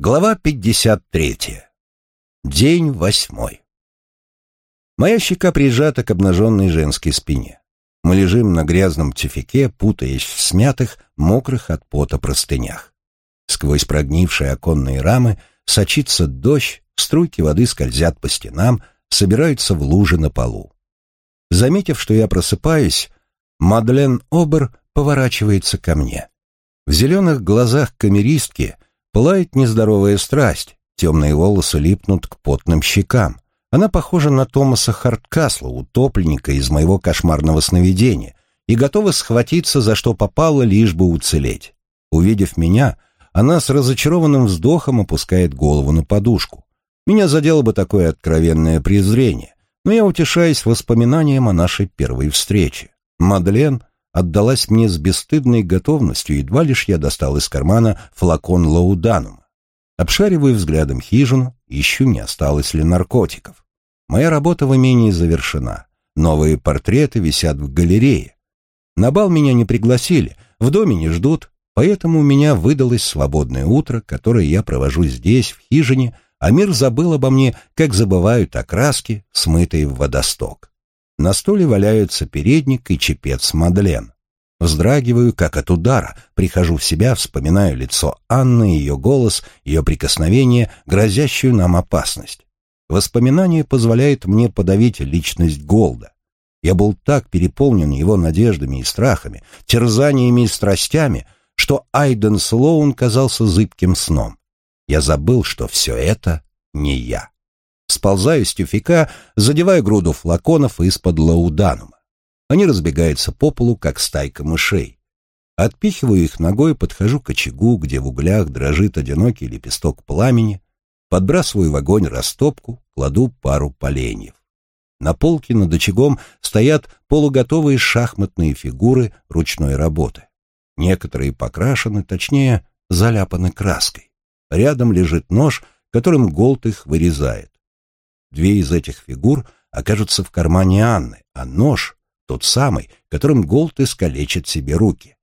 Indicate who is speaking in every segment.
Speaker 1: Глава 53. День восьмой. Моя щека прижата к обнаженной женской спине. Мы лежим на грязном тюфяке, путаясь в смятых, мокрых от пота простынях. Сквозь прогнившие оконные рамы сочится дождь, струйки воды скользят по стенам, собираются в лужи на полу. Заметив, что я просыпаюсь, Мадлен Обер поворачивается ко мне. В зеленых глазах камеристки — Пылает нездоровая страсть, темные волосы липнут к потным щекам. Она похожа на Томаса Харткасла, утопленника из моего кошмарного сновидения, и готова схватиться за что попало, лишь бы уцелеть. Увидев меня, она с разочарованным вздохом опускает голову на подушку. Меня задело бы такое откровенное презрение, но я утешаюсь воспоминанием о нашей первой встрече. Мадлен отдалась мне с бесстыдной готовностью, едва лишь я достал из кармана флакон лауданума. Обшариваю взглядом хижину, ищу, не осталось ли наркотиков. Моя работа в имении завершена. Новые портреты висят в галерее. На бал меня не пригласили, в доме не ждут, поэтому у меня выдалось свободное утро, которое я провожу здесь, в хижине, а мир забыл обо мне, как забывают о краске, смытой в водосток. На столе валяются передник и чепец Мадлен. Вздрагиваю, как от удара, прихожу в себя, вспоминаю лицо Анны, ее голос, ее прикосновение, грозящую нам опасность. Воспоминание позволяет мне подавить личность Голда. Я был так переполнен его надеждами и страхами, терзаниями и страстями, что Айден Слоун казался зыбким сном. Я забыл, что все это не я. Сползаю с тюфика, задеваю груду флаконов из-под лауданума. Они разбегаются по полу, как стайка мышей. Отпихиваю их ногой, подхожу к очагу, где в углях дрожит одинокий лепесток пламени, подбрасываю в огонь растопку, кладу пару поленьев. На полке над очагом стоят полуготовые шахматные фигуры ручной работы. Некоторые покрашены, точнее, заляпаны краской. Рядом лежит нож, которым Голд их вырезает. Две из этих фигур окажутся в кармане Анны, а нож — тот самый, которым Голд искалечит себе руки.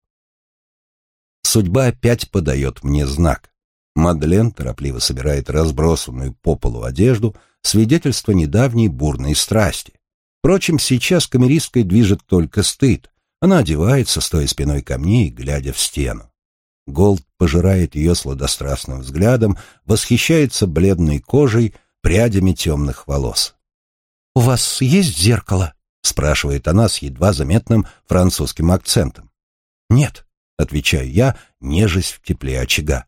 Speaker 1: Судьба опять подает мне знак. Мадлен торопливо собирает разбросанную по полу одежду, свидетельство недавней бурной страсти. Впрочем, сейчас камеристкой движет только стыд. Она одевается, стоя спиной ко мне и глядя в стену. Голд пожирает ее сладострастным взглядом, восхищается бледной кожей, прядями темных волос. «У вас есть зеркало?» — спрашивает она с едва заметным французским акцентом. «Нет», — отвечаю я, нежась в тепле очага.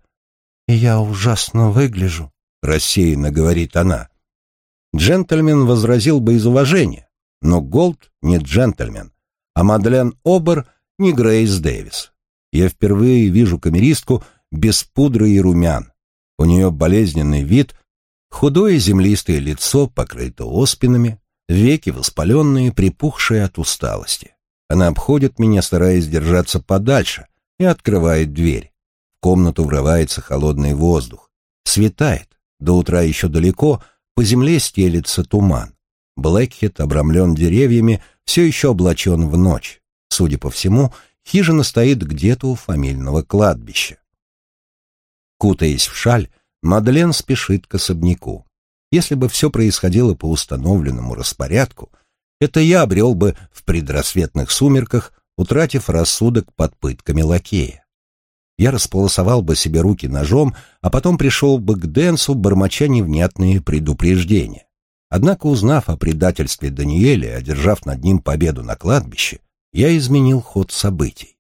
Speaker 1: «Я ужасно выгляжу», — рассеянно говорит она. Джентльмен возразил бы из уважения, но Голд не джентльмен, а Мадлен Обер не Грейс Дэвис. Я впервые вижу камеристку без пудры и румян. У нее болезненный вид, Худое землистое лицо покрыто оспинами, веки воспаленные, припухшие от усталости. Она обходит меня, стараясь держаться подальше, и открывает дверь. В комнату врывается холодный воздух. Светает, до утра еще далеко, по земле стелится туман. Блэкхед обрамлен деревьями, все еще облачен в ночь. Судя по всему, хижина стоит где-то у фамильного кладбища. Кутаясь в шаль, Мадлен спешит к особняку. Если бы все происходило по установленному распорядку, это я обрел бы в предрассветных сумерках, утратив рассудок под пытками лакея. Я располосовал бы себе руки ножом, а потом пришел бы к Денсу, бормоча невнятные предупреждения. Однако, узнав о предательстве Даниэля и одержав над ним победу на кладбище, я изменил ход событий.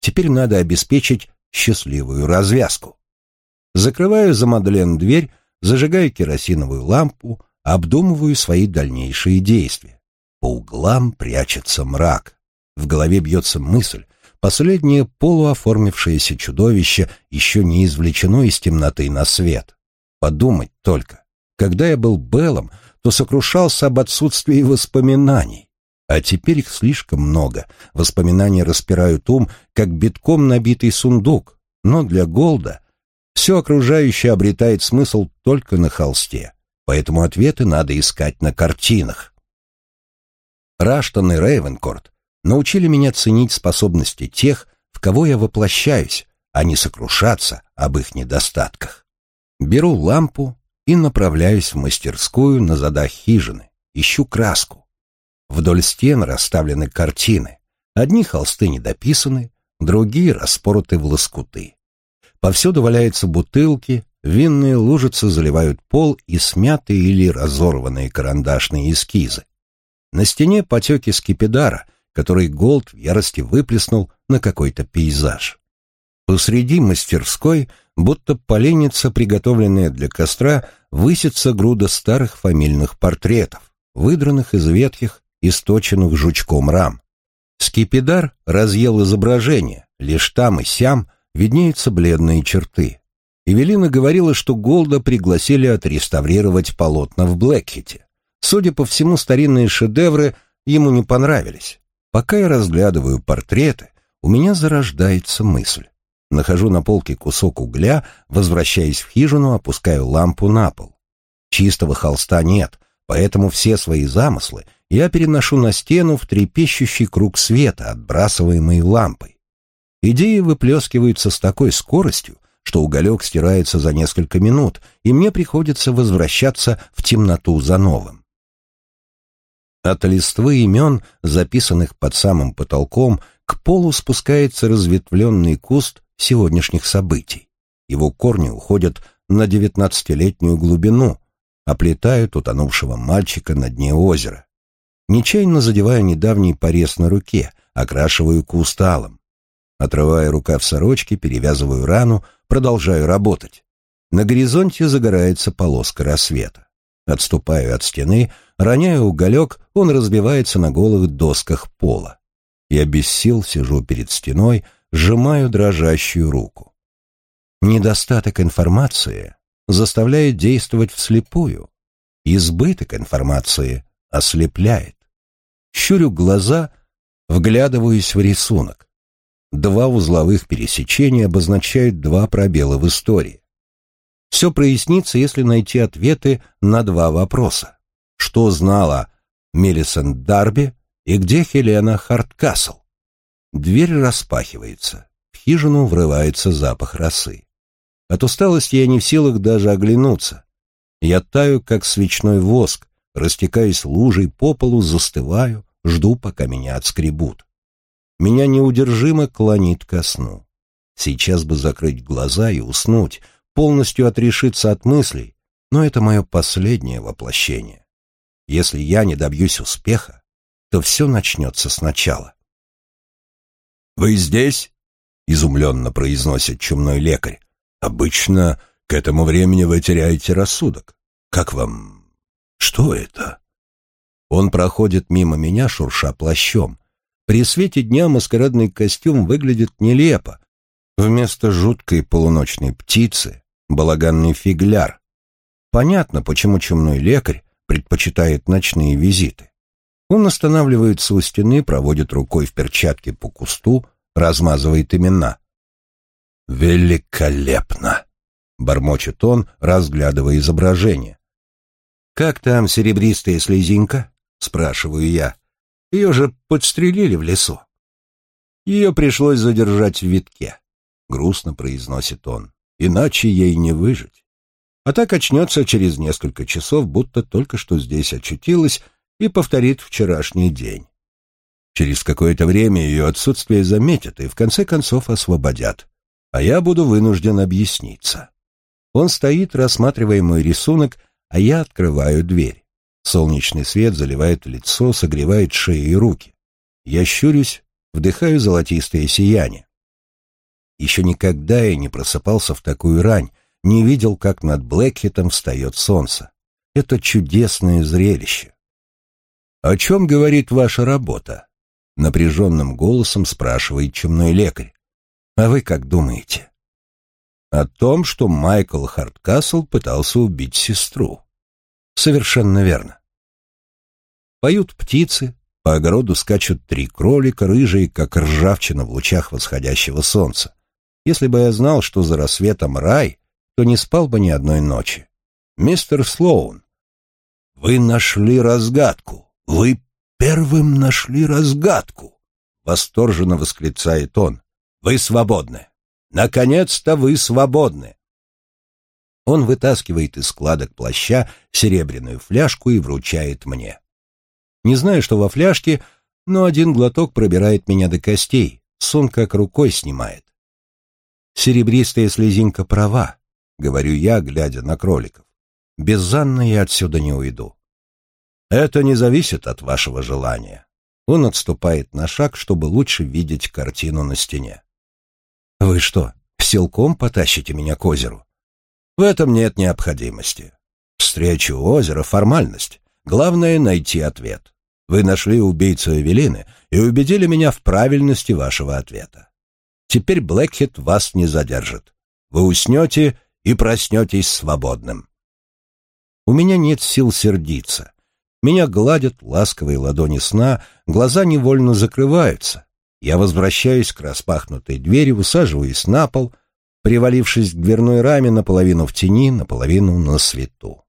Speaker 1: Теперь надо обеспечить счастливую развязку. Закрываю за Мадлен дверь, зажигаю керосиновую лампу, обдумываю свои дальнейшие действия. По углам прячется мрак. В голове бьется мысль, последнее полуоформившееся чудовище еще не извлечено из темноты на свет. Подумать только, когда я был Беллом, то сокрушался об отсутствии воспоминаний. А теперь их слишком много. Воспоминания распирают ум, как битком набитый сундук. Но для Голда все окружающее обретает смысл только на холсте, поэтому ответы надо искать на картинах. Раштон и Рейвенкорт научили меня ценить способности тех, в кого я воплощаюсь, а не сокрушаться об их недостатках. Беру лампу и направляюсь в мастерскую на задах хижины. Ищу краску. Вдоль стен расставлены картины. Одни холсты недописаны, другие распороты в лоскуты. Повсюду валяются бутылки, винные лужицы заливают пол и смятые или разорванные карандашные эскизы. На стене потеки скипидара, который Голд в ярости выплеснул на какой-то пейзаж. Посреди мастерской, будто поленница, приготовленная для костра, высится груда старых фамильных портретов, выдранных из ветхих, источенных жучком рам. Скипидар разъел изображение, лишь там и сям виднеются бледные черты. Эвелина говорила, что Голда пригласили отреставрировать полотна в Блэкхите. Судя по всему, старинные шедевры ему не понравились. Пока я разглядываю портреты, у меня зарождается мысль. Нахожу на полке кусок угля, возвращаясь в хижину, опускаю лампу на пол. Чистого холста нет, поэтому все свои замыслы я переношу на стену в трепещущий круг света, отбрасываемый лампой. Идеи выплескиваются с такой скоростью, что уголек стирается за несколько минут, и мне приходится возвращаться в темноту за новым. От листвы имен, записанных под самым потолком, к полу спускается разветвленный куст сегодняшних событий. Его корни уходят на девятнадцатилетнюю глубину, оплетают утонувшего мальчика на дне озера. Нечаянно задевая недавний порез на руке, окрашиваю куст алым. Отрывая рукав сорочки, перевязываю рану, продолжаю работать. На горизонте загорается полоска рассвета. Отступаю от стены, роняю уголек, он разбивается на голых досках пола. Я без сил сижу перед стеной, сжимаю дрожащую руку. Недостаток информации заставляет действовать вслепую. Избыток информации ослепляет. Щурю глаза, вглядываюсь в рисунок. Два узловых пересечения обозначают два пробела в истории. Все прояснится, если найти ответы на два вопроса. Что знала Мелисон Дарби и где Хелена Харткасл? Дверь распахивается. В хижину врывается запах росы. От усталости я не в силах даже оглянуться. Я таю, как свечной воск, растекаясь лужей по полу, застываю, жду, пока меня отскребут меня неудержимо клонит ко сну. Сейчас бы закрыть глаза и уснуть, полностью отрешиться от мыслей, но это мое последнее воплощение. Если я не добьюсь успеха, то все начнется сначала. «Вы здесь?» — изумленно произносит чумной лекарь. «Обычно к этому времени вы теряете рассудок. Как вам... Что это?» Он проходит мимо меня, шурша плащом, при свете дня маскарадный костюм выглядит нелепо. Вместо жуткой полуночной птицы — балаганный фигляр. Понятно, почему чумной лекарь предпочитает ночные визиты. Он останавливается у стены, проводит рукой в перчатке по кусту, размазывает имена. «Великолепно!» — бормочет он, разглядывая изображение. «Как там серебристая слезинка?» — спрашиваю я. Ее же подстрелили в лесу. Ее пришлось задержать в витке, — грустно произносит он, — иначе ей не выжить. А так очнется через несколько часов, будто только что здесь очутилась, и повторит вчерашний день. Через какое-то время ее отсутствие заметят и в конце концов освободят, а я буду вынужден объясниться. Он стоит, рассматривая мой рисунок, а я открываю дверь. Солнечный свет заливает лицо, согревает шею и руки. Я щурюсь, вдыхаю золотистое сияние. Еще никогда я не просыпался в такую рань, не видел, как над Блэкхитом встает солнце. Это чудесное зрелище. «О чем говорит ваша работа?» — напряженным голосом спрашивает чумной лекарь. «А вы как думаете?» «О том, что Майкл Харткасл пытался убить сестру». Совершенно верно. Поют птицы, по огороду скачут три кролика, рыжие, как ржавчина в лучах восходящего солнца. Если бы я знал, что за рассветом рай, то не спал бы ни одной ночи. Мистер Слоун, вы нашли разгадку. Вы первым нашли разгадку. Восторженно восклицает он. Вы свободны. Наконец-то вы свободны. Он вытаскивает из складок плаща серебряную фляжку и вручает мне. Не знаю, что во фляжке, но один глоток пробирает меня до костей, сон как рукой снимает. Серебристая слезинка права, говорю я, глядя на кроликов. Без Занны я отсюда не уйду. Это не зависит от вашего желания. Он отступает на шаг, чтобы лучше видеть картину на стене. Вы что, силком потащите меня к озеру? В этом нет необходимости. Встреча у озера — формальность. Главное — найти ответ. Вы нашли убийцу Эвелины и убедили меня в правильности вашего ответа. Теперь Блэкхит вас не задержит. Вы уснете и проснетесь свободным. У меня нет сил сердиться. Меня гладят ласковые ладони сна, глаза невольно закрываются. Я возвращаюсь к распахнутой двери, усаживаюсь на пол — привалившись к дверной раме наполовину в тени, наполовину на свету.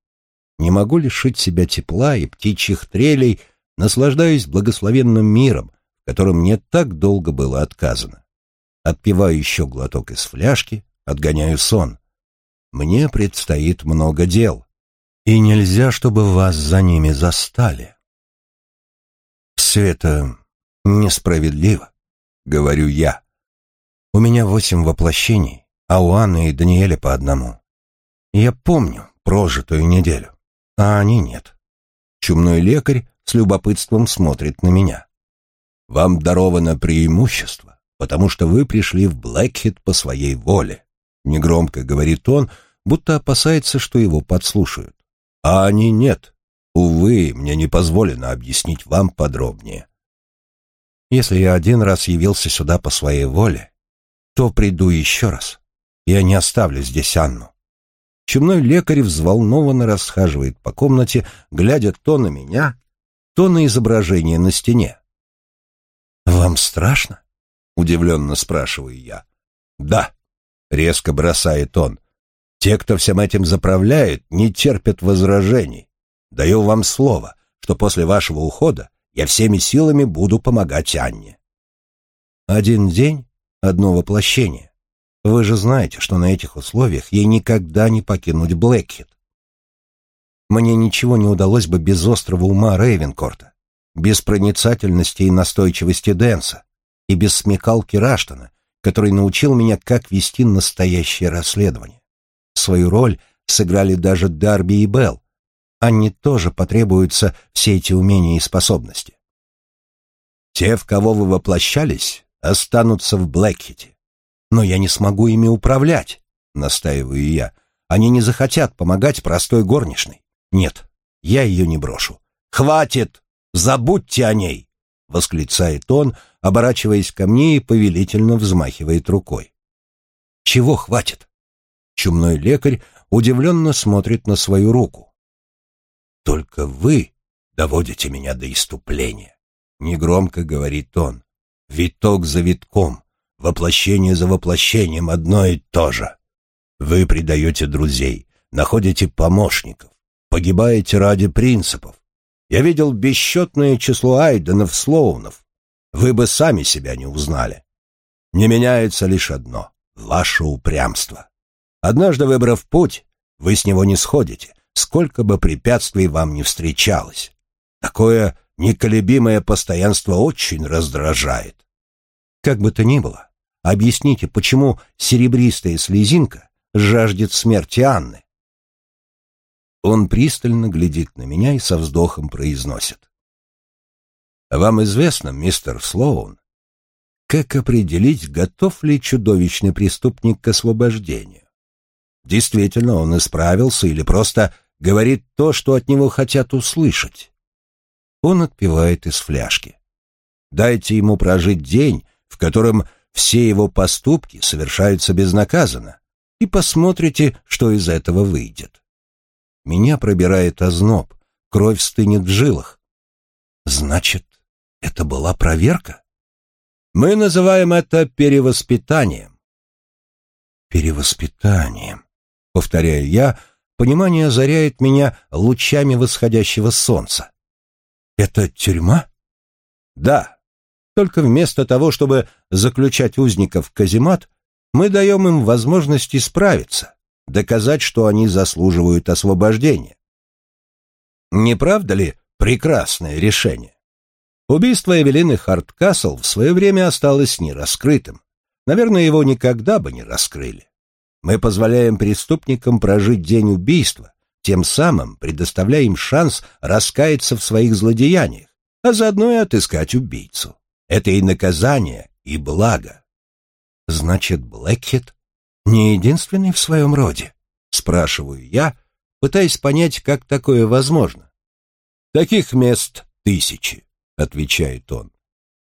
Speaker 1: Не могу лишить себя тепла и птичьих трелей, наслаждаюсь благословенным миром, в котором мне так долго было отказано. Отпиваю еще глоток из фляжки, отгоняю сон. Мне предстоит много дел, и нельзя, чтобы вас за ними застали. Все это несправедливо, говорю я. У меня восемь воплощений, а у Анны и Даниэля по одному. Я помню прожитую неделю, а они нет. Чумной лекарь с любопытством смотрит на меня. Вам даровано преимущество, потому что вы пришли в Блэкхит по своей воле. Негромко говорит он, будто опасается, что его подслушают. А они нет. Увы, мне не позволено объяснить вам подробнее. Если я один раз явился сюда по своей воле, то приду еще раз. Я не оставлю здесь Анну. Чумной лекарь взволнованно расхаживает по комнате, глядя то на меня, то на изображение на стене. «Вам страшно?» — удивленно спрашиваю я. «Да», — резко бросает он. «Те, кто всем этим заправляет, не терпят возражений. Даю вам слово, что после вашего ухода я всеми силами буду помогать Анне». Один день, одно воплощение. Вы же знаете, что на этих условиях ей никогда не покинуть Блэкхит. Мне ничего не удалось бы без острого ума Рейвенкорта, без проницательности и настойчивости Дэнса и без смекалки Раштона, который научил меня, как вести настоящее расследование. Свою роль сыграли даже Дарби и Белл. Они тоже потребуются все эти умения и способности. Те, в кого вы воплощались, останутся в Блэкхите. Но я не смогу ими управлять, настаиваю я. Они не захотят помогать простой горничной. Нет, я ее не брошу. Хватит! Забудьте о ней! Восклицает он, оборачиваясь ко мне и повелительно взмахивает рукой. Чего хватит? Чумной лекарь удивленно смотрит на свою руку. Только вы доводите меня до иступления, негромко говорит он. Виток за витком, Воплощение за воплощением одно и то же. Вы предаете друзей, находите помощников, погибаете ради принципов. Я видел бесчетное число Айденов, Слоунов. Вы бы сами себя не узнали. Не меняется лишь одно — ваше упрямство. Однажды выбрав путь, вы с него не сходите, сколько бы препятствий вам не встречалось. Такое неколебимое постоянство очень раздражает. Как бы то ни было, Объясните, почему серебристая слезинка жаждет смерти Анны? Он пристально глядит на меня и со вздохом произносит. Вам известно, мистер Слоун, как определить, готов ли чудовищный преступник к освобождению? Действительно, он исправился или просто говорит то, что от него хотят услышать? Он отпивает из фляжки. Дайте ему прожить день, в котором все его поступки совершаются безнаказанно, и посмотрите, что из этого выйдет. Меня пробирает озноб, кровь стынет в жилах. Значит, это была проверка? Мы называем это перевоспитанием. Перевоспитанием, повторяю я, понимание озаряет меня лучами восходящего солнца. Это тюрьма? Да, только вместо того, чтобы заключать узников в каземат, мы даем им возможность исправиться, доказать, что они заслуживают освобождения. Не правда ли прекрасное решение? Убийство Эвелины Харткасл в свое время осталось нераскрытым. Наверное, его никогда бы не раскрыли. Мы позволяем преступникам прожить день убийства, тем самым предоставляя им шанс раскаяться в своих злодеяниях, а заодно и отыскать убийцу. Это и наказание, и благо. Значит, Блэкхит не единственный в своем роде? Спрашиваю я, пытаясь понять, как такое возможно. Таких мест тысячи, отвечает он.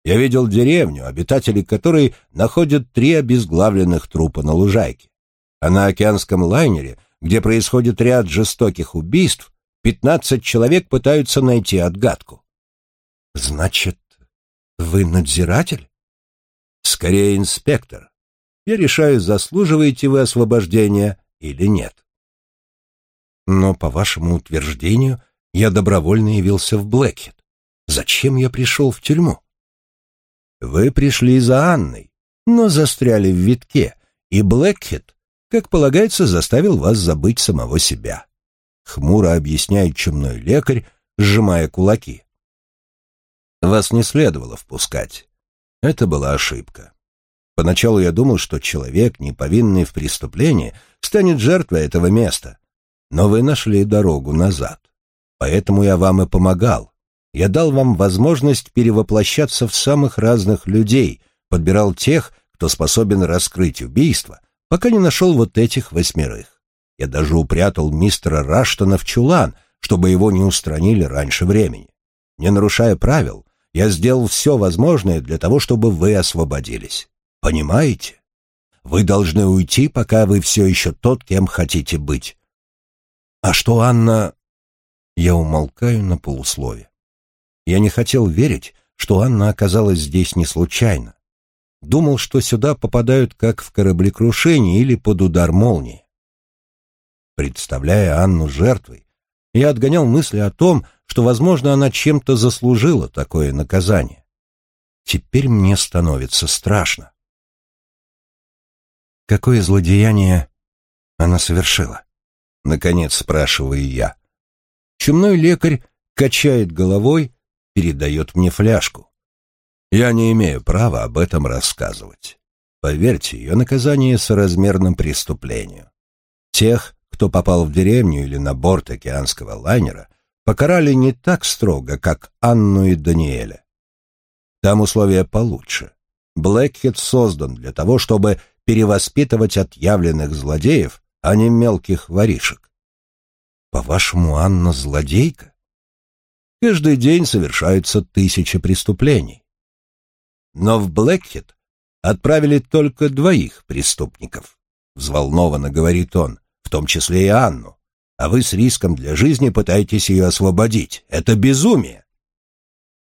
Speaker 1: Я видел деревню, обитатели которой находят три обезглавленных трупа на лужайке. А на океанском лайнере, где происходит ряд жестоких убийств, пятнадцать человек пытаются найти отгадку. Значит, вы надзиратель? Скорее инспектор. Я решаю, заслуживаете вы освобождения или нет. Но, по вашему утверждению, я добровольно явился в Блэкхед. Зачем я пришел в тюрьму? Вы пришли за Анной, но застряли в витке, и Блэкхед, как полагается, заставил вас забыть самого себя. Хмуро объясняет чумной лекарь, сжимая кулаки. Вас не следовало впускать. Это была ошибка. Поначалу я думал, что человек, не повинный в преступлении, станет жертвой этого места. Но вы нашли дорогу назад. Поэтому я вам и помогал. Я дал вам возможность перевоплощаться в самых разных людей, подбирал тех, кто способен раскрыть убийство, пока не нашел вот этих восьмерых. Я даже упрятал мистера Раштона в чулан, чтобы его не устранили раньше времени. Не нарушая правил, я сделал все возможное для того, чтобы вы освободились. Понимаете? Вы должны уйти, пока вы все еще тот, кем хотите быть. А что Анна... Я умолкаю на полуслове. Я не хотел верить, что Анна оказалась здесь не случайно. Думал, что сюда попадают как в кораблекрушение или под удар молнии. Представляя Анну жертвой, я отгонял мысли о том, что, возможно, она чем-то заслужила такое наказание. Теперь мне становится страшно. Какое злодеяние она совершила? Наконец спрашиваю я. Чумной лекарь качает головой, передает мне фляжку. Я не имею права об этом рассказывать. Поверьте, ее наказание соразмерно преступлению. Тех, кто попал в деревню или на борт океанского лайнера, покарали не так строго, как Анну и Даниэля. Там условия получше. Блэкхед создан для того, чтобы перевоспитывать отъявленных злодеев, а не мелких воришек. По-вашему, Анна злодейка? Каждый день совершаются тысячи преступлений. Но в Блэкхед отправили только двоих преступников, взволнованно говорит он, в том числе и Анну а вы с риском для жизни пытаетесь ее освободить. Это безумие.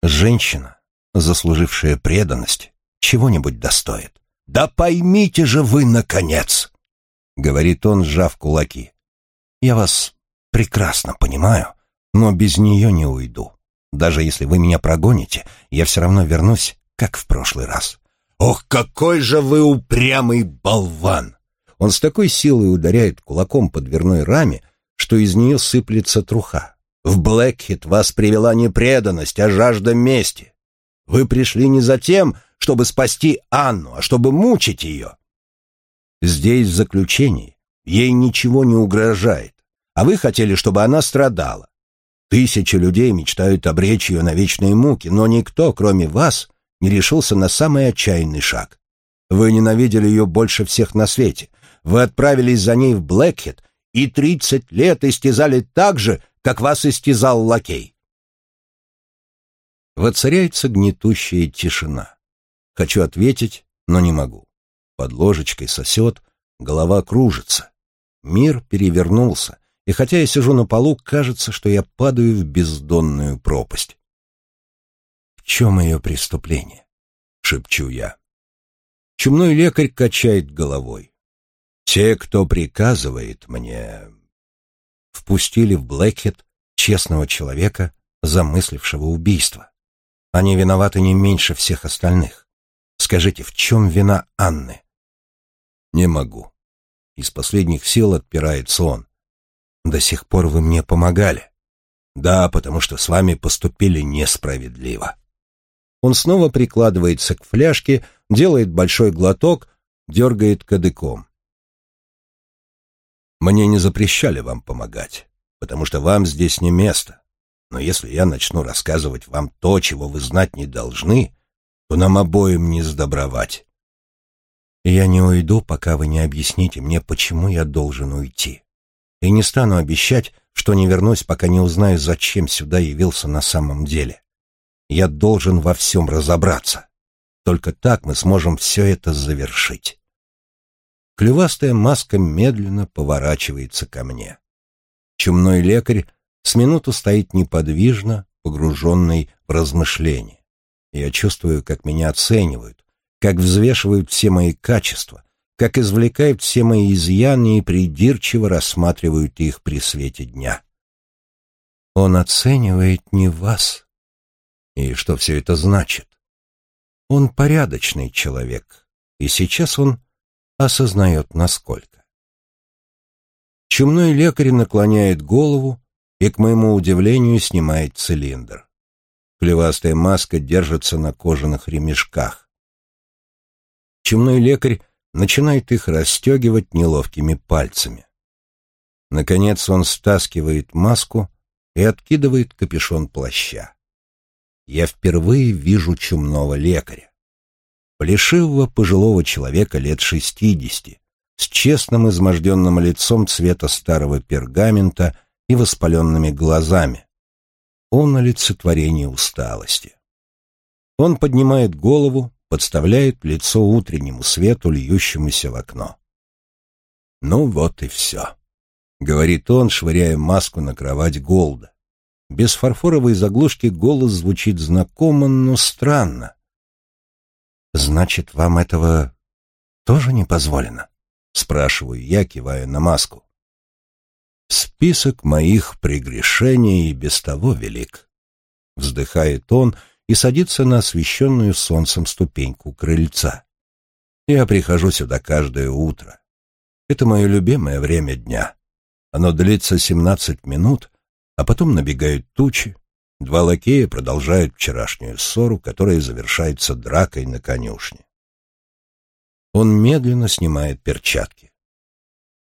Speaker 1: Женщина, заслужившая преданность, чего-нибудь достоит. Да поймите же вы, наконец, — говорит он, сжав кулаки. Я вас прекрасно понимаю, но без нее не уйду. Даже если вы меня прогоните, я все равно вернусь, как в прошлый раз. Ох, какой же вы упрямый болван! Он с такой силой ударяет кулаком по дверной раме, что из нее сыплется труха. В Блэкхит вас привела не преданность, а жажда мести. Вы пришли не за тем, чтобы спасти Анну, а чтобы мучить ее. Здесь, в заключении, ей ничего не угрожает, а вы хотели, чтобы она страдала. Тысячи людей мечтают обречь ее на вечные муки, но никто, кроме вас, не решился на самый отчаянный шаг. Вы ненавидели ее больше всех на свете. Вы отправились за ней в Блэкхит и тридцать лет истязали так же, как вас истязал лакей. Воцаряется гнетущая тишина. Хочу ответить, но не могу. Под ложечкой сосет, голова кружится. Мир перевернулся, и хотя я сижу на полу, кажется, что я падаю в бездонную пропасть. «В чем ее преступление?» — шепчу я. Чумной лекарь качает головой. Те, кто приказывает мне, впустили в Блэкхед честного человека, замыслившего убийство. Они виноваты не меньше всех остальных. Скажите, в чем вина Анны? Не могу. Из последних сил отпирается он. До сих пор вы мне помогали. Да, потому что с вами поступили несправедливо. Он снова прикладывается к фляжке, делает большой глоток, дергает кадыком. Мне не запрещали вам помогать, потому что вам здесь не место. Но если я начну рассказывать вам то, чего вы знать не должны, то нам обоим не сдобровать. Я не уйду, пока вы не объясните мне, почему я должен уйти. И не стану обещать, что не вернусь, пока не узнаю, зачем сюда явился на самом деле. Я должен во всем разобраться. Только так мы сможем все это завершить. Клювастая маска медленно поворачивается ко мне. Чумной лекарь с минуту стоит неподвижно, погруженный в размышления. Я чувствую, как меня оценивают, как взвешивают все мои качества, как извлекают все мои изъяны и придирчиво рассматривают их при свете дня. Он оценивает не вас. И что все это значит? Он порядочный человек, и сейчас он осознает, насколько. Чумной лекарь наклоняет голову и, к моему удивлению, снимает цилиндр. Клевастая маска держится на кожаных ремешках. Чумной лекарь начинает их расстегивать неловкими пальцами. Наконец он стаскивает маску и откидывает капюшон плаща. Я впервые вижу чумного лекаря плешивого пожилого человека лет шестидесяти, с честным изможденным лицом цвета старого пергамента и воспаленными глазами. Он олицетворение усталости. Он поднимает голову, подставляет лицо утреннему свету, льющемуся в окно. «Ну вот и все», — говорит он, швыряя маску на кровать Голда. Без фарфоровой заглушки голос звучит знакомо, но странно. «Значит, вам этого тоже не позволено?» — спрашиваю я, кивая на маску. «Список моих прегрешений без того велик», — вздыхает он и садится на освещенную солнцем ступеньку крыльца. «Я прихожу сюда каждое утро. Это мое любимое время дня. Оно длится семнадцать минут, а потом набегают тучи, Два лакея продолжают вчерашнюю ссору, которая завершается дракой на конюшне. Он медленно снимает перчатки.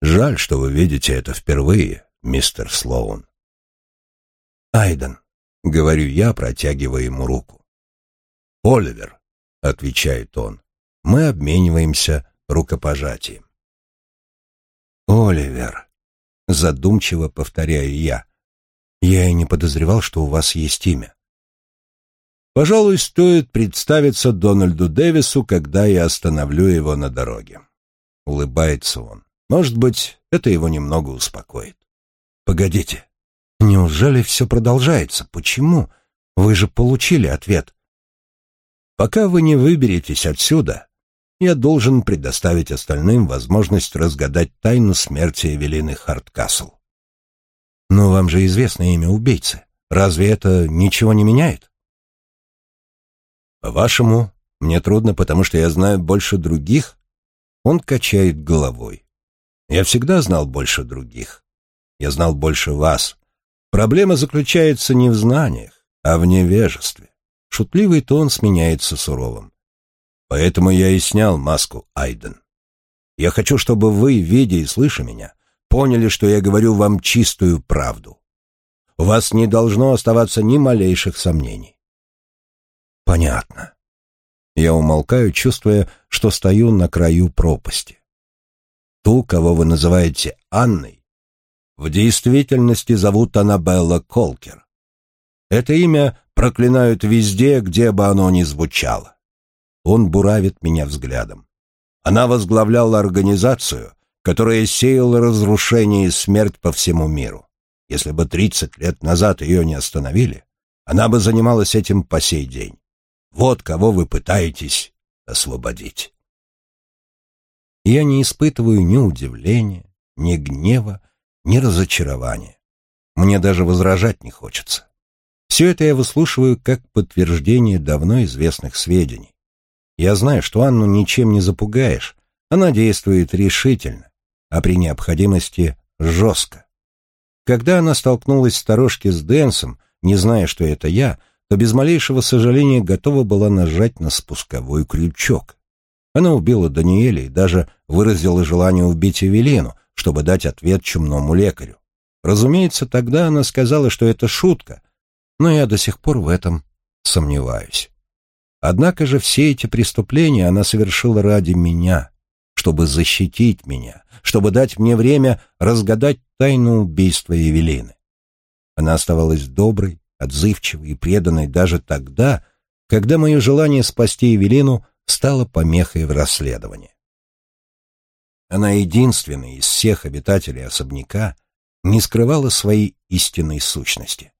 Speaker 1: «Жаль, что вы видите это впервые, мистер Слоун». «Айден», — говорю я, протягивая ему руку. «Оливер», — отвечает он, — «мы обмениваемся рукопожатием». «Оливер», — задумчиво повторяю я, я и не подозревал, что у вас есть имя. Пожалуй, стоит представиться Дональду Дэвису, когда я остановлю его на дороге. Улыбается он. Может быть, это его немного успокоит. Погодите. Неужели все продолжается? Почему? Вы же получили ответ. Пока вы не выберетесь отсюда, я должен предоставить остальным возможность разгадать тайну смерти Эвелины Харткасл. Но вам же известно имя убийцы. Разве это ничего не меняет? По-вашему, мне трудно, потому что я знаю больше других? Он качает головой. Я всегда знал больше других. Я знал больше вас. Проблема заключается не в знаниях, а в невежестве. Шутливый тон сменяется суровым. Поэтому я и снял маску Айден. Я хочу, чтобы вы, видя и слыша меня, поняли, что я говорю вам чистую правду. У вас не должно оставаться ни малейших сомнений. Понятно. Я умолкаю, чувствуя, что стою на краю пропасти. Ту, кого вы называете Анной, в действительности зовут Аннабелла Колкер. Это имя проклинают везде, где бы оно ни звучало. Он буравит меня взглядом. Она возглавляла организацию, которая сеяла разрушение и смерть по всему миру. Если бы 30 лет назад ее не остановили, она бы занималась этим по сей день. Вот кого вы пытаетесь освободить. Я не испытываю ни удивления, ни гнева, ни разочарования. Мне даже возражать не хочется. Все это я выслушиваю как подтверждение давно известных сведений. Я знаю, что Анну ничем не запугаешь, она действует решительно, а при необходимости жестко. Когда она столкнулась в сторожке с Дэнсом, не зная, что это я, то без малейшего сожаления готова была нажать на спусковой крючок. Она убила Даниэля и даже выразила желание убить Эвелину, чтобы дать ответ чумному лекарю. Разумеется, тогда она сказала, что это шутка, но я до сих пор в этом сомневаюсь. Однако же все эти преступления она совершила ради меня, чтобы защитить меня, чтобы дать мне время разгадать тайну убийства Евелины. Она оставалась доброй, отзывчивой и преданной даже тогда, когда мое желание спасти Евелину стало помехой в расследовании. Она единственная из всех обитателей особняка не скрывала своей истинной сущности.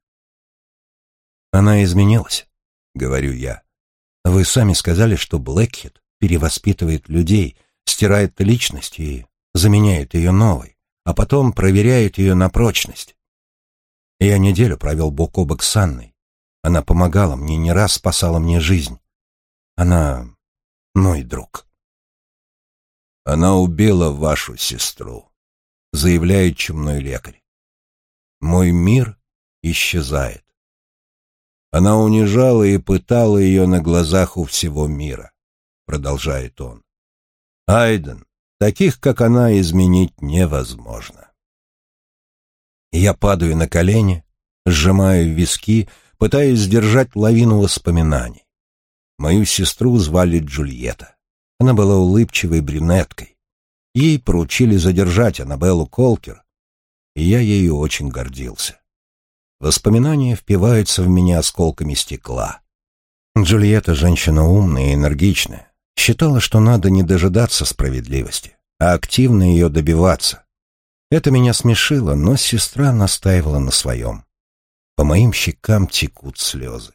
Speaker 1: «Она изменилась», — говорю я. «Вы сами сказали, что Блэкхед перевоспитывает людей, стирает личность и заменяет ее новой, а потом проверяет ее на прочность. Я неделю провел бок о бок с Анной. Она помогала мне, не раз спасала мне жизнь. Она мой друг. Она убила вашу сестру, заявляет чумной лекарь. Мой мир исчезает. Она унижала и пытала ее на глазах у всего мира, продолжает он. Айден, таких, как она, изменить невозможно. Я падаю на колени, сжимаю виски, пытаясь сдержать лавину воспоминаний. Мою сестру звали Джульетта. Она была улыбчивой брюнеткой. Ей поручили задержать Аннабеллу Колкер, и я ею очень гордился. Воспоминания впиваются в меня осколками стекла. Джульетта женщина умная и энергичная. Считала, что надо не дожидаться справедливости, а активно ее добиваться. Это меня смешило, но сестра настаивала на своем. По моим щекам текут слезы.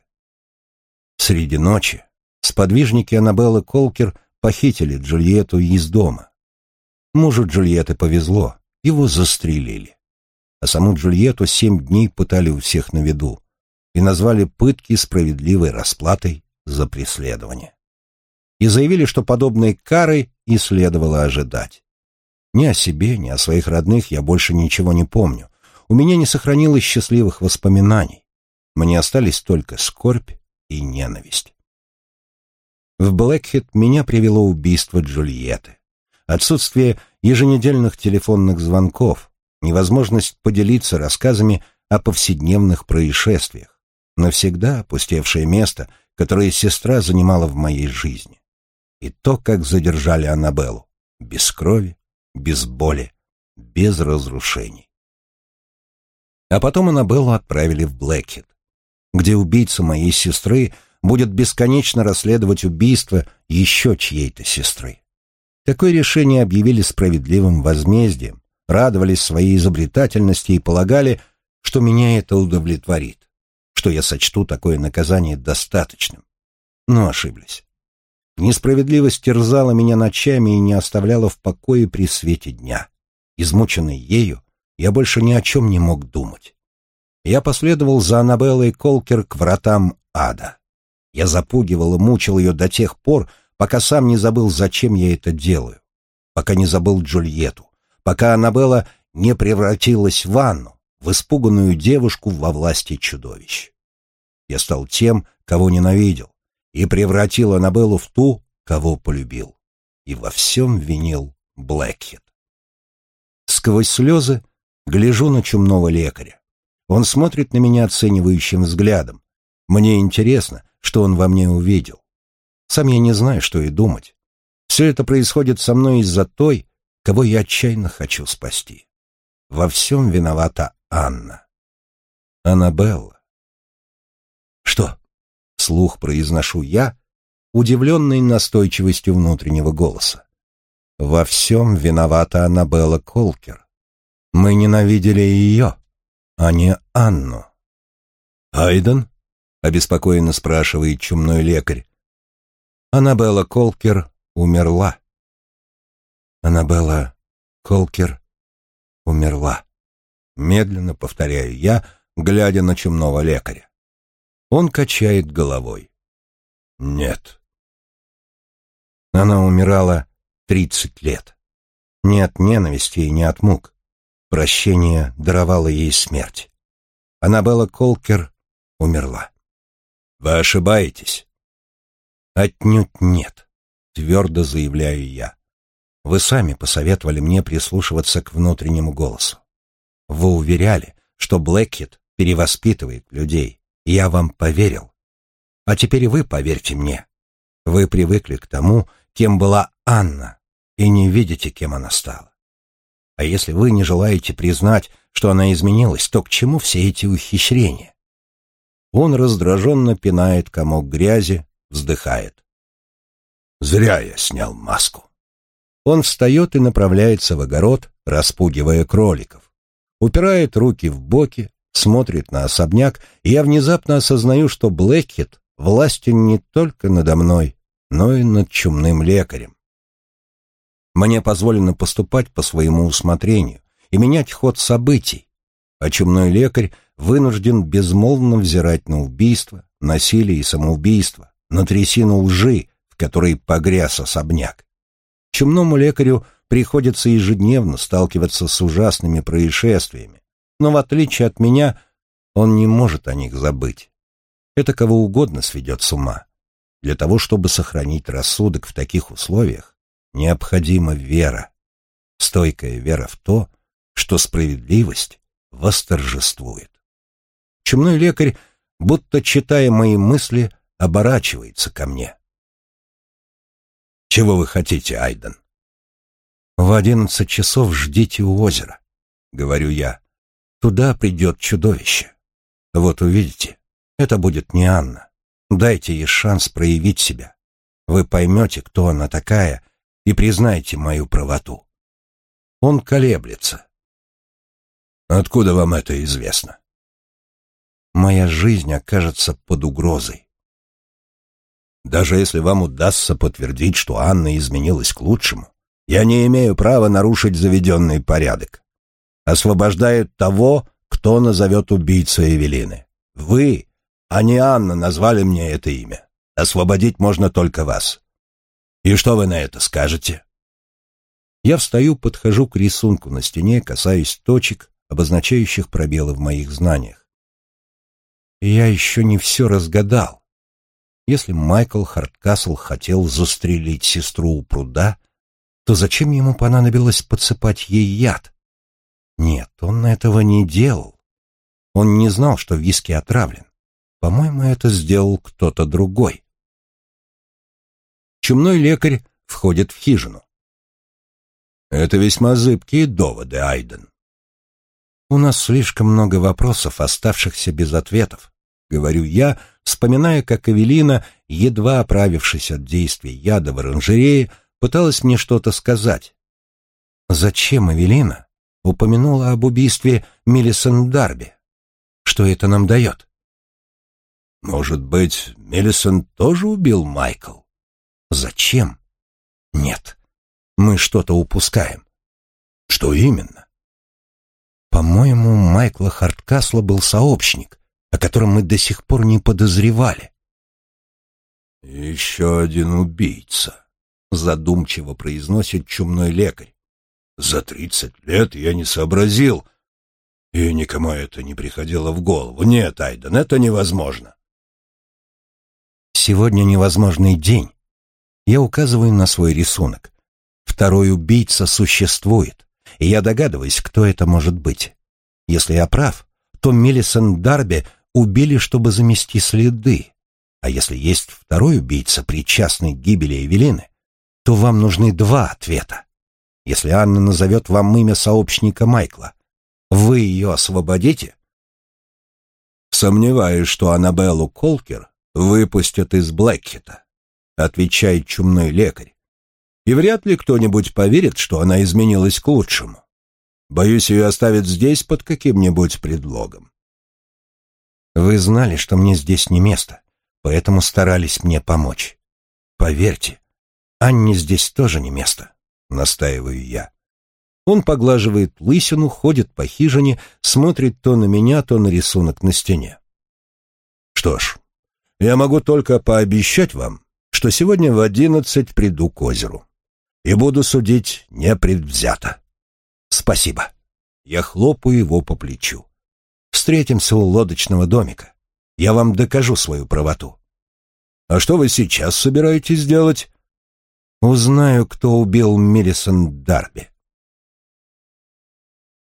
Speaker 1: Среди ночи сподвижники Аннабеллы Колкер похитили Джульетту из дома. Мужу Джульетты повезло, его застрелили. А саму Джульетту семь дней пытали у всех на виду и назвали пытки справедливой расплатой за преследование. И заявили, что подобной кары и следовало ожидать. Ни о себе, ни о своих родных я больше ничего не помню. У меня не сохранилось счастливых воспоминаний. Мне остались только скорбь и ненависть. В Блэкхед меня привело убийство Джульетты. Отсутствие еженедельных телефонных звонков, невозможность поделиться рассказами о повседневных происшествиях, навсегда опустевшее место, которое сестра занимала в моей жизни. И то, как задержали Аннабеллу, без крови, без боли, без разрушений. А потом Аннабеллу отправили в Блэкхед, где убийца моей сестры будет бесконечно расследовать убийство еще чьей-то сестры. Такое решение объявили справедливым возмездием, радовались своей изобретательности и полагали, что меня это удовлетворит, что я сочту такое наказание достаточным. Но ошиблись. Несправедливость терзала меня ночами и не оставляла в покое при свете дня. Измученный ею, я больше ни о чем не мог думать. Я последовал за Аннабеллой Колкер к вратам ада. Я запугивал и мучил ее до тех пор, пока сам не забыл, зачем я это делаю, пока не забыл Джульетту, пока Аннабелла не превратилась в Анну, в испуганную девушку во власти чудовищ. Я стал тем, кого ненавидел, и превратил Аннабеллу в ту, кого полюбил, и во всем винил Блэкхед. Сквозь слезы гляжу на чумного лекаря. Он смотрит на меня оценивающим взглядом. Мне интересно, что он во мне увидел. Сам я не знаю, что и думать. Все это происходит со мной из-за той, кого я отчаянно хочу спасти. Во всем виновата Анна. Аннабелла. Слух произношу я, удивленный настойчивостью внутреннего голоса. Во всем виновата Аннабелла Колкер. Мы ненавидели ее, а не Анну. «Айден?» — обеспокоенно спрашивает чумной лекарь. Аннабелла Колкер умерла. Аннабелла Колкер умерла. Медленно повторяю я, глядя на чумного лекаря. Он качает головой. Нет. Она умирала тридцать лет. Не от ненависти и не от мук. Прощение даровало ей смерть. Аннабелла Колкер умерла. Вы ошибаетесь. Отнюдь нет, твердо заявляю я. Вы сами посоветовали мне прислушиваться к внутреннему голосу. Вы уверяли, что Блэкхит перевоспитывает людей. Я вам поверил. А теперь вы поверьте мне. Вы привыкли к тому, кем была Анна, и не видите, кем она стала. А если вы не желаете признать, что она изменилась, то к чему все эти ухищрения? Он раздраженно пинает комок грязи, вздыхает. Зря я снял маску. Он встает и направляется в огород, распугивая кроликов. Упирает руки в боки, смотрит на особняк, и я внезапно осознаю, что Блэкхит властен не только надо мной, но и над чумным лекарем. Мне позволено поступать по своему усмотрению и менять ход событий, а чумной лекарь вынужден безмолвно взирать на убийство, насилие и самоубийство, на трясину лжи, в которой погряз особняк. Чумному лекарю приходится ежедневно сталкиваться с ужасными происшествиями, но в отличие от меня он не может о них забыть. Это кого угодно сведет с ума. Для того, чтобы сохранить рассудок в таких условиях, необходима вера, стойкая вера в то, что справедливость восторжествует. Чумной лекарь, будто читая мои мысли, оборачивается ко мне. «Чего вы хотите, Айден?» «В одиннадцать часов ждите у озера», — говорю я. «Туда придет чудовище. Вот увидите, это будет не Анна. Дайте ей шанс проявить себя. Вы поймете, кто она такая, и признаете мою правоту». Он колеблется. «Откуда вам это известно?» «Моя жизнь окажется под угрозой. Даже если вам удастся подтвердить, что Анна изменилась к лучшему, я не имею права нарушить заведенный порядок. Освобождает того, кто назовет убийцу Эвелины. Вы а не Анна назвали мне это имя. Освободить можно только вас. И что вы на это скажете? Я встаю, подхожу к рисунку на стене, касаюсь точек, обозначающих пробелы в моих знаниях. я еще не все разгадал. Если Майкл Харткасл хотел застрелить сестру у пруда, то зачем ему понадобилось подсыпать ей яд? Нет, он этого не делал. Он не знал, что виски отравлен. По-моему, это сделал кто-то другой. Чумной лекарь входит в хижину. Это весьма зыбкие доводы, Айден. У нас слишком много вопросов, оставшихся без ответов, говорю я, вспоминая, как Эвелина, едва оправившись от действия яда в оранжерее, пыталась мне что-то сказать. Зачем Эвелина упомянула об убийстве Миллисон Дарби? Что это нам дает? Может быть, Мелисон тоже убил Майкл? Зачем? Нет, мы что-то упускаем. Что именно? По-моему, Майкла Харткасла был сообщник, о котором мы до сих пор не подозревали. «Еще один убийца», — задумчиво произносит чумной лекарь. «За тридцать лет я не сообразил, и никому это не приходило в голову. Нет, Айден, это невозможно. Сегодня невозможный день. Я указываю на свой рисунок. Второй убийца существует, и я догадываюсь, кто это может быть. Если я прав, то Миллисон Дарби убили, чтобы замести следы. А если есть второй убийца, причастный к гибели Эвелины, то вам нужны два ответа. Если Анна назовет вам имя сообщника Майкла, вы ее освободите? Сомневаюсь, что Аннабеллу Колкер выпустят из Блэкхита, отвечает чумной лекарь. И вряд ли кто-нибудь поверит, что она изменилась к лучшему. Боюсь, ее оставят здесь под каким-нибудь предлогом. Вы знали, что мне здесь не место, поэтому старались мне помочь. Поверьте, Анне здесь тоже не место, настаиваю я. Он поглаживает лысину, ходит по хижине, смотрит то на меня, то на рисунок на стене. Что ж, я могу только пообещать вам, что сегодня в одиннадцать приду к озеру. и буду судить непредвзято. Спасибо. Я хлопаю его по плечу. Встретимся у лодочного домика. Я вам докажу свою правоту. А что вы сейчас собираетесь делать? Узнаю, кто убил Миллисон Дарби.